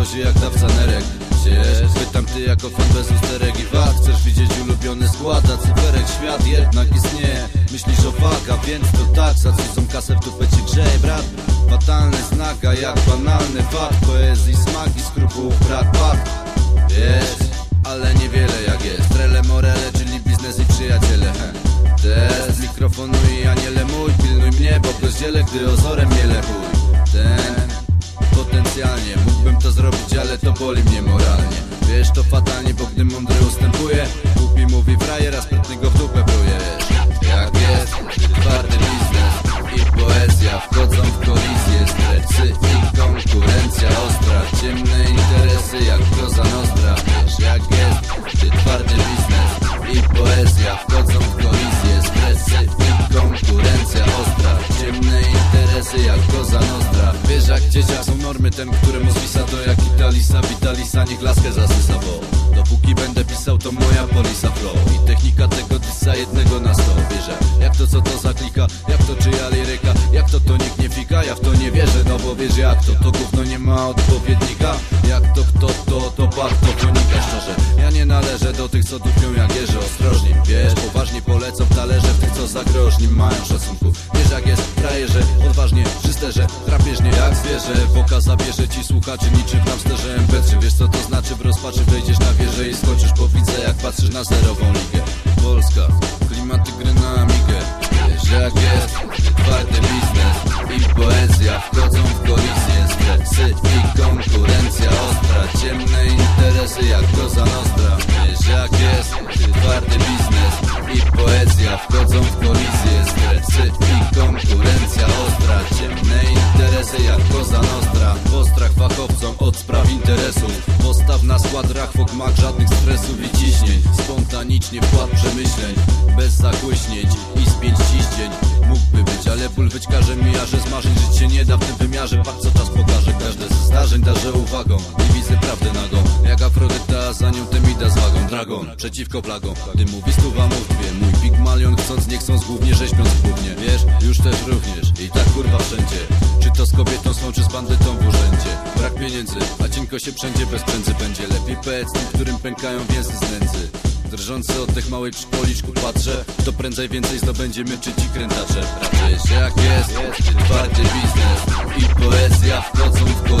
buzi jak dawca nerek. Wiesz, pytam ty jako fan bez usterek i wad. Chcesz widzieć ulubiony skład, a cyferek świat jednak istnieje. Myślisz o waga, więc to tak. Zacudzą kasę w dupę ci brat. Fatalny znak, a jak banalny fakt. Poezji smak i skrupułów brak fakt. Wiesz, ale niewiele jak jest. Trele morele, czyli biznes i przyjaciele. He. Test mikrofonu i aniele mój. Pilnuj mnie, bo rozdzielę, gdy ozorem miele chuj Ten. Potencjalnie Mógłbym to zrobić, ale to boli mnie moralnie. Wiesz, to fatalnie, bo gdy mądry ustępuje Głupi mówi frajer, a sprytny go w dupę bruje ten któremu zwisa to jak Italisa Vitalisa niech laskę zasysa, bo Dopóki będę pisał to moja polisa flow. I technika tego disa jednego na sto. Wierzę, W tych co za mają szacunku. Wiesz jak jest, frajerze, odważnie, przysterze. Drapieżnie jak zwierzę, woka zabierze ci słuchaczy niczym w hamsterze. MP3 Wiesz co to znaczy? W rozpaczy, wejdziesz na wieżę i skoczysz po widzę Jak patrzysz na zerową ligę. Polska, klimaty gry na amigę. Wiesz jak jest, twardy biznes i poezja. Wchodzą w kolizję, stresy i konkurencja ostra. Ciemne interesy jak koza nostra jak jest, twardy biznes i poezja Wchodzą w kolizję, stresy i konkurencja ostra Ciemne interesy jak koza nostra. Postrach fachowcom od spraw interesów Postaw na skład rachwok mak żadnych stresów i ciśnień. Spontanicznie wkład przemyśleń Bez zakłyśnięć i spięć ciśnień. Mógłby być, ale ból być każe mija, że z marzeń żyć się nie da w tym wymiarze. Patrz co czas pokaże, każde ze zdarzeń darzę uwagą I widzę prawdę nagą, jak Afrodyta, za nią Temida Dragon, przeciwko plagom, gdy mówi stuwa mów dwie Mój pigmalion chcąc nie chcąc głównie rzeźbiąc głównie. Wiesz, już też również. I tak kurwa wszędzie. Czy to z kobietą swą, czy z bandytą w urzędzie? Brak pieniędzy, a cienko się wszędzie bez przędzy będzie. Lepiej pec, tym, którym pękają więzy z nędzy. Drżący od tych małych przy policzku patrzę. To prędzej więcej zdobędziemy czy ci krętacze. Raczej jak jest, twardy biznes. I poezja wchodzą w konkurencja